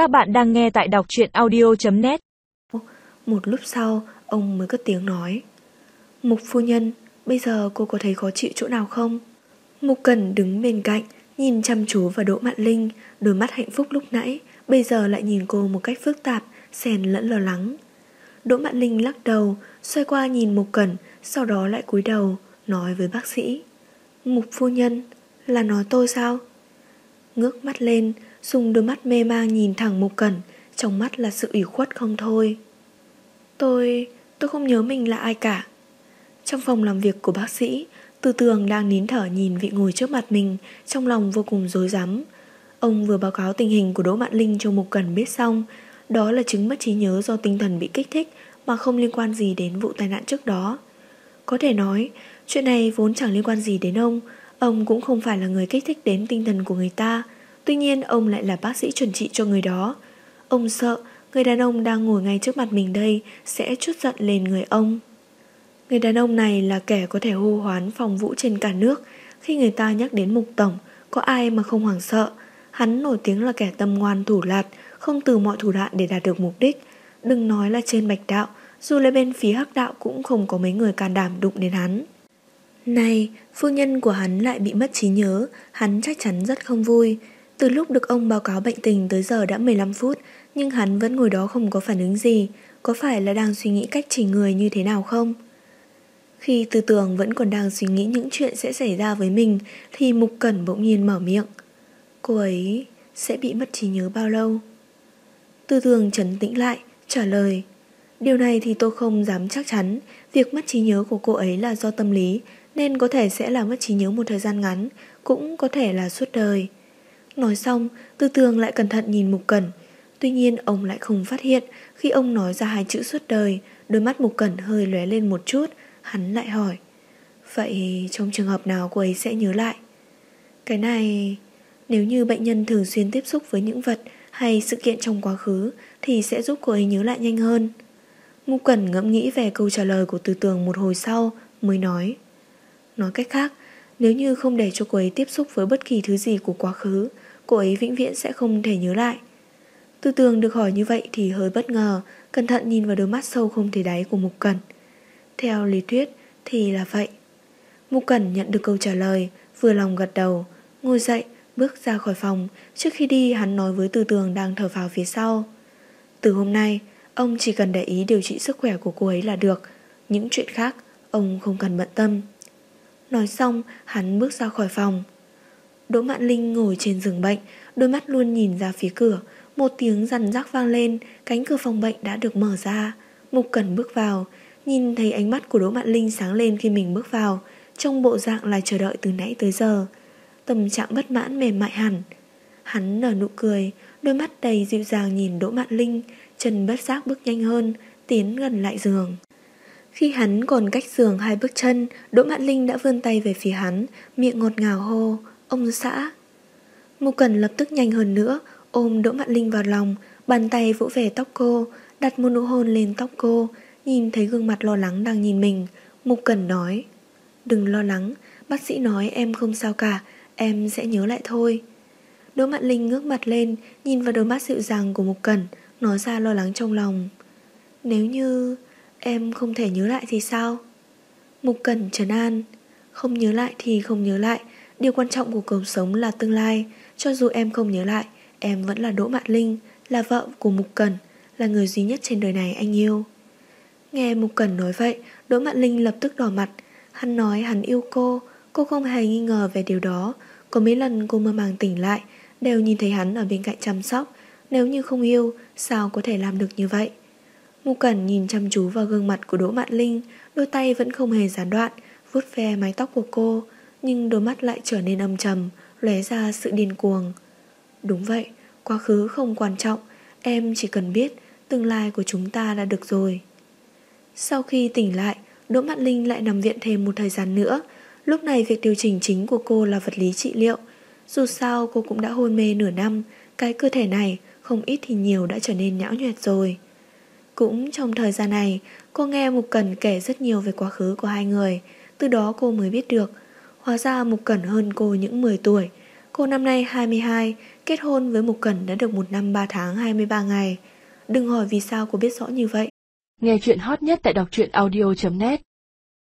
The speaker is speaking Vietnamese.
Các bạn đang nghe tại đọc truyện audio.net Một lúc sau, ông mới cất tiếng nói. Mục phu nhân, bây giờ cô có thấy khó chịu chỗ nào không? Mục Cần đứng bên cạnh, nhìn chăm chú vào Đỗ Mạn Linh, đôi mắt hạnh phúc lúc nãy, bây giờ lại nhìn cô một cách phức tạp, xèn lẫn lo lắng. Đỗ Mạn Linh lắc đầu, xoay qua nhìn Mục Cẩn, sau đó lại cúi đầu, nói với bác sĩ. Mục phu nhân, là nói tôi sao? Ngước mắt lên, dùng đôi mắt mê mang nhìn thẳng Mục Cẩn, trong mắt là sự ủy khuất không thôi. Tôi, tôi không nhớ mình là ai cả. Trong phòng làm việc của bác sĩ, Tư tường đang nín thở nhìn vị ngồi trước mặt mình, trong lòng vô cùng rối rắm. Ông vừa báo cáo tình hình của Đỗ Mạn Linh cho Mục Cẩn biết xong, đó là chứng mất trí nhớ do tinh thần bị kích thích mà không liên quan gì đến vụ tai nạn trước đó. Có thể nói, chuyện này vốn chẳng liên quan gì đến ông, ông cũng không phải là người kích thích đến tinh thần của người ta, tuy nhiên ông lại là bác sĩ chuẩn trị cho người đó. Ông sợ người đàn ông đang ngồi ngay trước mặt mình đây sẽ chút giận lên người ông. Người đàn ông này là kẻ có thể hô hoán phòng vũ trên cả nước. Khi người ta nhắc đến mục tổng, có ai mà không hoảng sợ. Hắn nổi tiếng là kẻ tâm ngoan thủ lạt, không từ mọi thủ đoạn để đạt được mục đích. Đừng nói là trên bạch đạo, dù là bên phía hắc đạo cũng không có mấy người can đảm đụng đến hắn. Này, phu nhân của hắn lại bị mất trí nhớ, hắn chắc chắn rất không vui. Từ lúc được ông báo cáo bệnh tình tới giờ đã 15 phút, nhưng hắn vẫn ngồi đó không có phản ứng gì. Có phải là đang suy nghĩ cách chỉnh người như thế nào không? Khi tư tưởng vẫn còn đang suy nghĩ những chuyện sẽ xảy ra với mình thì Mục Cẩn bỗng nhiên mở miệng. Cô ấy sẽ bị mất trí nhớ bao lâu? Tư tưởng trấn tĩnh lại, trả lời. Điều này thì tôi không dám chắc chắn. Việc mất trí nhớ của cô ấy là do tâm lý nên có thể sẽ là mất trí nhớ một thời gian ngắn, cũng có thể là suốt đời. Nói xong, tư tường lại cẩn thận nhìn Mục Cẩn. Tuy nhiên ông lại không phát hiện khi ông nói ra hai chữ suốt đời, đôi mắt Mục Cẩn hơi lóe lên một chút, Hắn lại hỏi Vậy trong trường hợp nào cô ấy sẽ nhớ lại Cái này Nếu như bệnh nhân thường xuyên tiếp xúc với những vật Hay sự kiện trong quá khứ Thì sẽ giúp cô ấy nhớ lại nhanh hơn Mục Cẩn ngẫm nghĩ về câu trả lời của từ tường một hồi sau Mới nói Nói cách khác nếu như không để cho cô ấy tiếp xúc với bất kỳ thứ gì của quá khứ Cô ấy vĩnh viễn sẽ không thể nhớ lại Tư tường được hỏi như vậy thì hơi bất ngờ Cẩn thận nhìn vào đôi mắt sâu không thể đáy của Mục Cẩn theo lý thuyết thì là vậy. Mục Cẩn nhận được câu trả lời, vừa lòng gật đầu, ngồi dậy, bước ra khỏi phòng. Trước khi đi hắn nói với Tư Tường đang thở vào phía sau. Từ hôm nay, ông chỉ cần để ý điều trị sức khỏe của cô ấy là được. Những chuyện khác, ông không cần bận tâm. Nói xong, hắn bước ra khỏi phòng. Đỗ Mạn Linh ngồi trên giường bệnh, đôi mắt luôn nhìn ra phía cửa. Một tiếng rằn rắc vang lên, cánh cửa phòng bệnh đã được mở ra. Mục Cẩn bước vào, Nhìn thấy ánh mắt của Đỗ Mạn Linh sáng lên khi mình bước vào Trong bộ dạng là chờ đợi từ nãy tới giờ Tâm trạng bất mãn mềm mại hẳn Hắn nở nụ cười Đôi mắt đầy dịu dàng nhìn Đỗ Mạn Linh Chân bất giác bước nhanh hơn Tiến gần lại giường khi hắn còn cách giường hai bước chân, Đỗ Mạn Linh đã vươn tay về phía hắn, Miệng ngọt ngào hô, Ông xã! Mục Cần lập tức nhanh hơn nữa, Ôm Đỗ Mạn Linh vào lòng, Bàn tay vỗ về tóc cô, Đặt một nụ hôn lên tóc cô, Nhìn thấy gương mặt lo lắng đang nhìn mình. Mục Cần nói, Đừng lo lắng, Bác sĩ nói em không sao cả, Em sẽ nhớ lại thôi. Đỗ Mạn Linh ngước mặt lên, Nhìn vào đôi mắt dịu dàng của Mục Cần Nói ra lo lắng trong lòng, Nếu như em không thể nhớ lại thì sao Mục Cần trấn an Không nhớ lại thì không nhớ lại Điều quan trọng của cuộc sống là tương lai Cho dù em không nhớ lại Em vẫn là Đỗ Mạn Linh Là vợ của Mục Cần Là người duy nhất trên đời này anh yêu Nghe Mục Cẩn nói vậy, Đỗ Mạn Linh lập tức đỏ mặt. Hắn nói hắn yêu cô, cô không hề nghi ngờ về điều đó. Có mấy lần cô mơ màng tỉnh lại, đều nhìn thấy hắn ở bên cạnh chăm sóc. Nếu như không yêu, sao có thể làm được như vậy? Mục Cẩn nhìn chăm chú vào gương mặt của Đỗ Mạn Linh, đôi tay vẫn không hề gián đoạn, vuốt ve mái tóc của cô, nhưng đôi mắt lại trở nên âm trầm, lóe ra sự điên cuồng. Đúng vậy, quá khứ không quan trọng, em chỉ cần biết tương lai của chúng ta là được rồi. Sau khi tỉnh lại, Đỗ Mạn Linh lại nằm viện thêm một thời gian nữa. Lúc này việc điều chỉnh chính của cô là vật lý trị liệu. Dù sao cô cũng đã hôn mê nửa năm, cái cơ thể này không ít thì nhiều đã trở nên nhão nhuẹt rồi. Cũng trong thời gian này, cô nghe Mục Cẩn kể rất nhiều về quá khứ của hai người, từ đó cô mới biết được. Hóa ra Mục Cẩn hơn cô những 10 tuổi. Cô năm nay 22, Kết hôn với Mục Cẩn đã được một năm 3 tháng 23 ngày. Đừng hỏi vì sao cô biết rõ như vậy. Nghe chuyện hot nhất tại đọc truyện audio.net